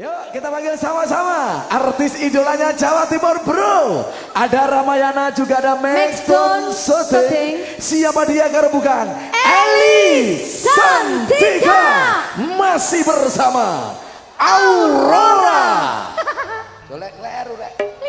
Yuk kita panggil sama-sama. Artis idolanya Jawa Timur bro. Ada Ramayana juga ada Maxton Soting Siapa dia kalau bukan? Eli Santika Masih bersama Aurora. Golek leru lek